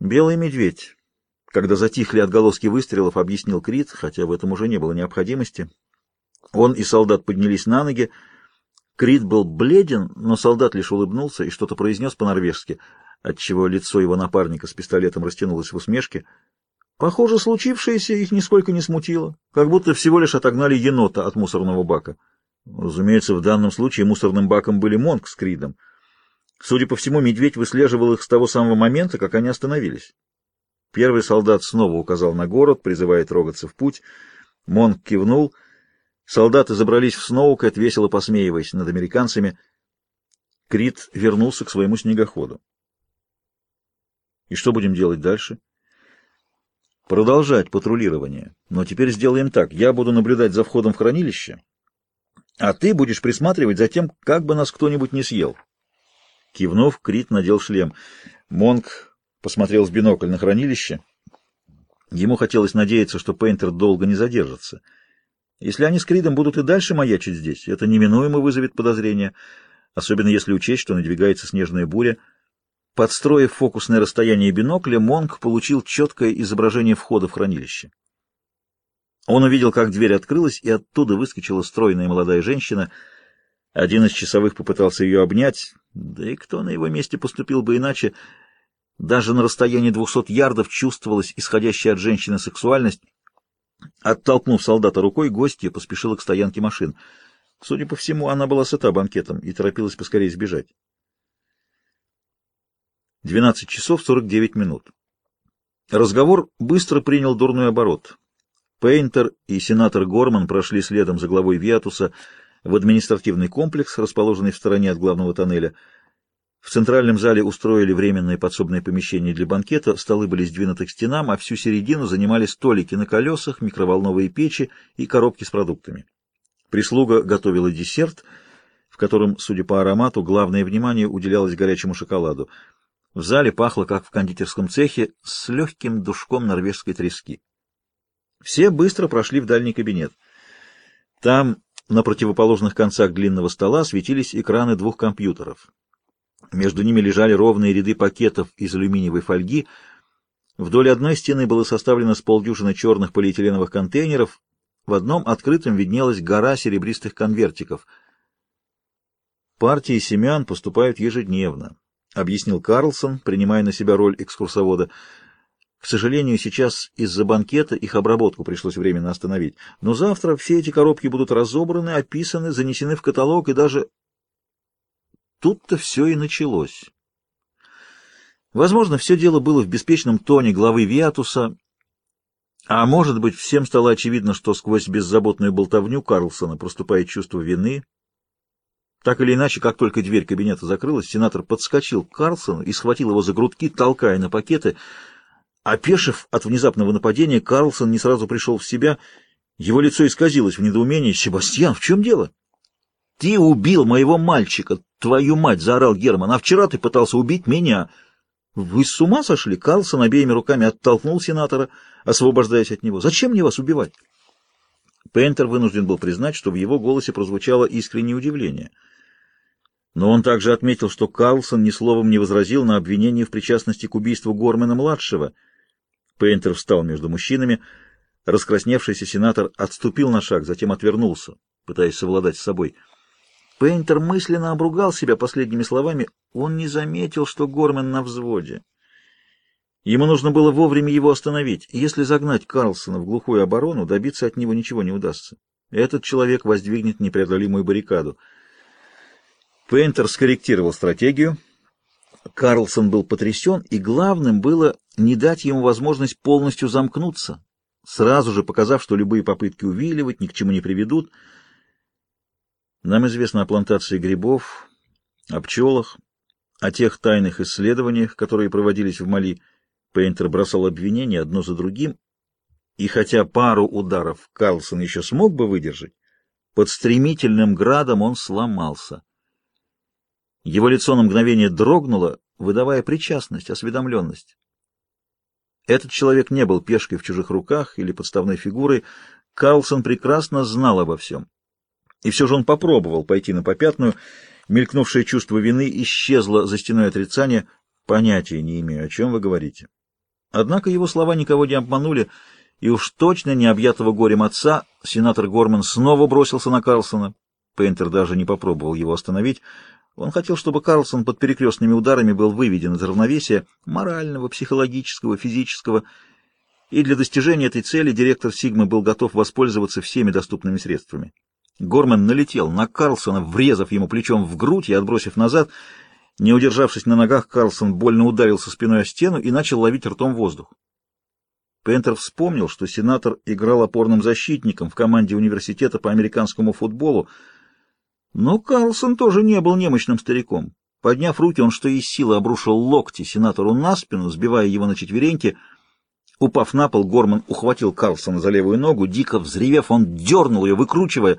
Белый медведь. Когда затихли отголоски выстрелов, объяснил Крит, хотя в этом уже не было необходимости. Он и солдат поднялись на ноги. Крит был бледен, но солдат лишь улыбнулся и что-то произнес по-норвежски, отчего лицо его напарника с пистолетом растянулось в усмешке. Похоже, случившееся их нисколько не смутило, как будто всего лишь отогнали енота от мусорного бака. Разумеется, в данном случае мусорным баком были Монк с Кридом. Судя по всему, медведь выслеживал их с того самого момента, как они остановились. Первый солдат снова указал на город, призывая трогаться в путь. Монк кивнул. Солдаты забрались в Сноукэт, весело посмеиваясь над американцами. Крид вернулся к своему снегоходу. «И что будем делать дальше?» «Продолжать патрулирование. Но теперь сделаем так. Я буду наблюдать за входом в хранилище, а ты будешь присматривать за тем, как бы нас кто-нибудь не съел». Кивнув, Крит надел шлем. Монк посмотрел в бинокль на хранилище. Ему хотелось надеяться, что Пейнтер долго не задержится. Если они с Кридом будут и дальше маячить здесь, это неминуемо вызовет подозрения, особенно если учесть, что надвигается снежная буря. Подстроив фокусное расстояние бинокля, Монк получил четкое изображение входа в хранилище. Он увидел, как дверь открылась, и оттуда выскочила стройная молодая женщина. Один из часовых попытался ее обнять, да и кто на его месте поступил бы иначе? Даже на расстоянии двухсот ярдов чувствовалась исходящая от женщины сексуальность. Оттолкнув солдата рукой, гостья поспешила к стоянке машин. Судя по всему, она была сыта банкетом и торопилась поскорее сбежать. 12 часов 49 минут. Разговор быстро принял дурной оборот. Пейнтер и сенатор Горман прошли следом за главой Виатуса в административный комплекс, расположенный в стороне от главного тоннеля. В центральном зале устроили временное подсобное помещение для банкета, столы были сдвинуты к стенам, а всю середину занимали столики на колесах, микроволновые печи и коробки с продуктами. Прислуга готовила десерт, в котором, судя по аромату, главное внимание уделялось горячему шоколаду. В зале пахло, как в кондитерском цехе, с легким душком норвежской трески. Все быстро прошли в дальний кабинет. Там, на противоположных концах длинного стола, светились экраны двух компьютеров. Между ними лежали ровные ряды пакетов из алюминиевой фольги. Вдоль одной стены было составлено с полдюжины черных полиэтиленовых контейнеров. В одном открытом виднелась гора серебристых конвертиков. «Партии семян поступают ежедневно», — объяснил Карлсон, принимая на себя роль экскурсовода. «К сожалению, сейчас из-за банкета их обработку пришлось временно остановить. Но завтра все эти коробки будут разобраны, описаны, занесены в каталог и даже Тут-то все и началось. Возможно, все дело было в беспечном тоне главы Виатуса, а может быть, всем стало очевидно, что сквозь беззаботную болтовню Карлсона проступает чувство вины. Так или иначе, как только дверь кабинета закрылась, сенатор подскочил к Карлсону и схватил его за грудки, толкая на пакеты. Опешив от внезапного нападения, Карлсон не сразу пришел в себя. Его лицо исказилось в недоумении. «Себастьян, в чем дело?» «Ты убил моего мальчика! «Твою мать!» — заорал Герман. «А вчера ты пытался убить меня!» «Вы с ума сошли?» Карлсон обеими руками оттолкнул сенатора, освобождаясь от него. «Зачем мне вас убивать?» Пейнтер вынужден был признать, что в его голосе прозвучало искреннее удивление. Но он также отметил, что Карлсон ни словом не возразил на обвинение в причастности к убийству Гормена-младшего. Пейнтер встал между мужчинами. Раскрасневшийся сенатор отступил на шаг, затем отвернулся, пытаясь совладать с собой — Пейнтер мысленно обругал себя последними словами. Он не заметил, что Гормен на взводе. Ему нужно было вовремя его остановить. Если загнать Карлсона в глухую оборону, добиться от него ничего не удастся. Этот человек воздвигнет непреодолимую баррикаду. Пейнтер скорректировал стратегию. Карлсон был потрясен, и главным было не дать ему возможность полностью замкнуться, сразу же показав, что любые попытки увиливать ни к чему не приведут — нам известно о плантации грибов, о пчелах, о тех тайных исследованиях, которые проводились в Мали. Пейнтер бросал обвинения одно за другим, и хотя пару ударов Карлсон еще смог бы выдержать, под стремительным градом он сломался. Его лицо на мгновение дрогнуло, выдавая причастность, осведомленность. Этот человек не был пешкой в чужих руках или подставной фигурой. Карлсон прекрасно знал обо всем. И все же он попробовал пойти на попятную. Мелькнувшее чувство вины исчезло за стеной отрицания. Понятия не имею, о чем вы говорите. Однако его слова никого не обманули, и уж точно не объятого горем отца сенатор Горман снова бросился на Карлсона. Пейнтер даже не попробовал его остановить. Он хотел, чтобы Карлсон под перекрестными ударами был выведен из равновесия морального, психологического, физического, и для достижения этой цели директор Сигмы был готов воспользоваться всеми доступными средствами. Горман налетел на Карлсона, врезав ему плечом в грудь и отбросив назад. Не удержавшись на ногах, Карлсон больно ударился спиной о стену и начал ловить ртом воздух. Пентер вспомнил, что сенатор играл опорным защитником в команде университета по американскому футболу, но Карлсон тоже не был немощным стариком. Подняв руки, он что из силы обрушил локти сенатору на спину, сбивая его на четвереньки. Упав на пол, Горман ухватил Карлсона за левую ногу. Дико взревев, он дернул ее, выкручивая.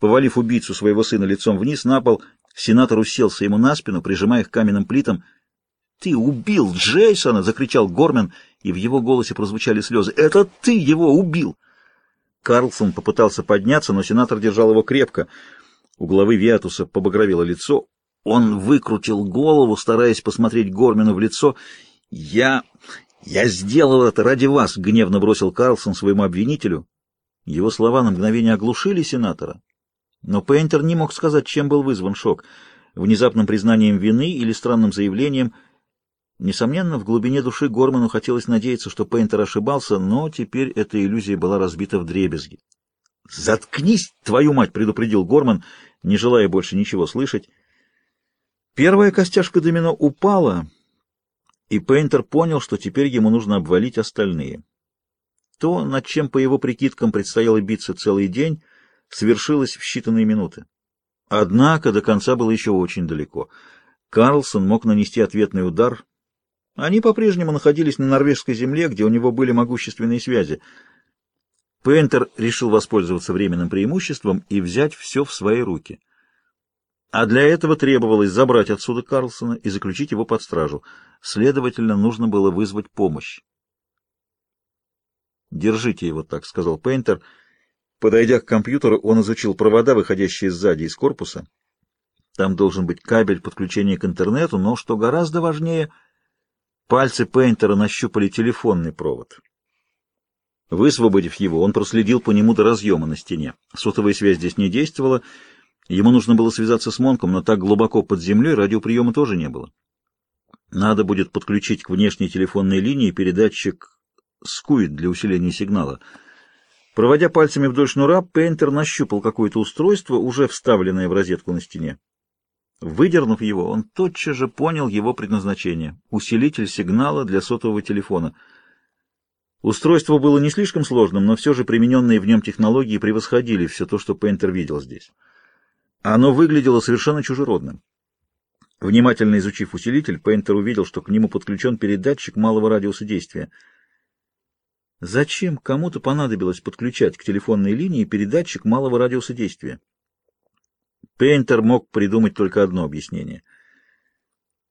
Повалив убийцу своего сына лицом вниз на пол, сенатор уселся ему на спину, прижимая их каменным плитам. «Ты убил Джейсона!» — закричал Гормен, и в его голосе прозвучали слезы. «Это ты его убил!» Карлсон попытался подняться, но сенатор держал его крепко. У главы Виатуса побагровело лицо. Он выкрутил голову, стараясь посмотреть Гормену в лицо. «Я... я сделал это ради вас!» — гневно бросил Карлсон своему обвинителю. Его слова на мгновение оглушили сенатора. Но Пейнтер не мог сказать, чем был вызван шок — внезапным признанием вины или странным заявлением. Несомненно, в глубине души Горману хотелось надеяться, что Пейнтер ошибался, но теперь эта иллюзия была разбита в дребезги. «Заткнись, твою мать!» — предупредил Горман, не желая больше ничего слышать. Первая костяшка домино упала, и Пейнтер понял, что теперь ему нужно обвалить остальные. То, над чем, по его прикидкам, предстояло биться целый день, свершилось в считанные минуты. Однако до конца было еще очень далеко. Карлсон мог нанести ответный удар. Они по-прежнему находились на норвежской земле, где у него были могущественные связи. Пейнтер решил воспользоваться временным преимуществом и взять все в свои руки. А для этого требовалось забрать отсюда Карлсона и заключить его под стражу. Следовательно, нужно было вызвать помощь. «Держите его так», — сказал Пейнтер, — Подойдя к компьютеру, он изучил провода, выходящие сзади из корпуса. Там должен быть кабель подключения к интернету, но, что гораздо важнее, пальцы Пейнтера нащупали телефонный провод. Высвободив его, он проследил по нему до разъема на стене. Сотовая связь здесь не действовала, ему нужно было связаться с Монком, но так глубоко под землей радиоприема тоже не было. Надо будет подключить к внешней телефонной линии передатчик скуит для усиления сигнала — Проводя пальцами вдоль шнура, Пейнтер нащупал какое-то устройство, уже вставленное в розетку на стене. Выдернув его, он тотчас же понял его предназначение — усилитель сигнала для сотового телефона. Устройство было не слишком сложным, но все же примененные в нем технологии превосходили все то, что Пейнтер видел здесь. Оно выглядело совершенно чужеродным. Внимательно изучив усилитель, Пейнтер увидел, что к нему подключен передатчик малого радиуса действия — Зачем кому-то понадобилось подключать к телефонной линии передатчик малого радиуса действия? Пейнтер мог придумать только одно объяснение —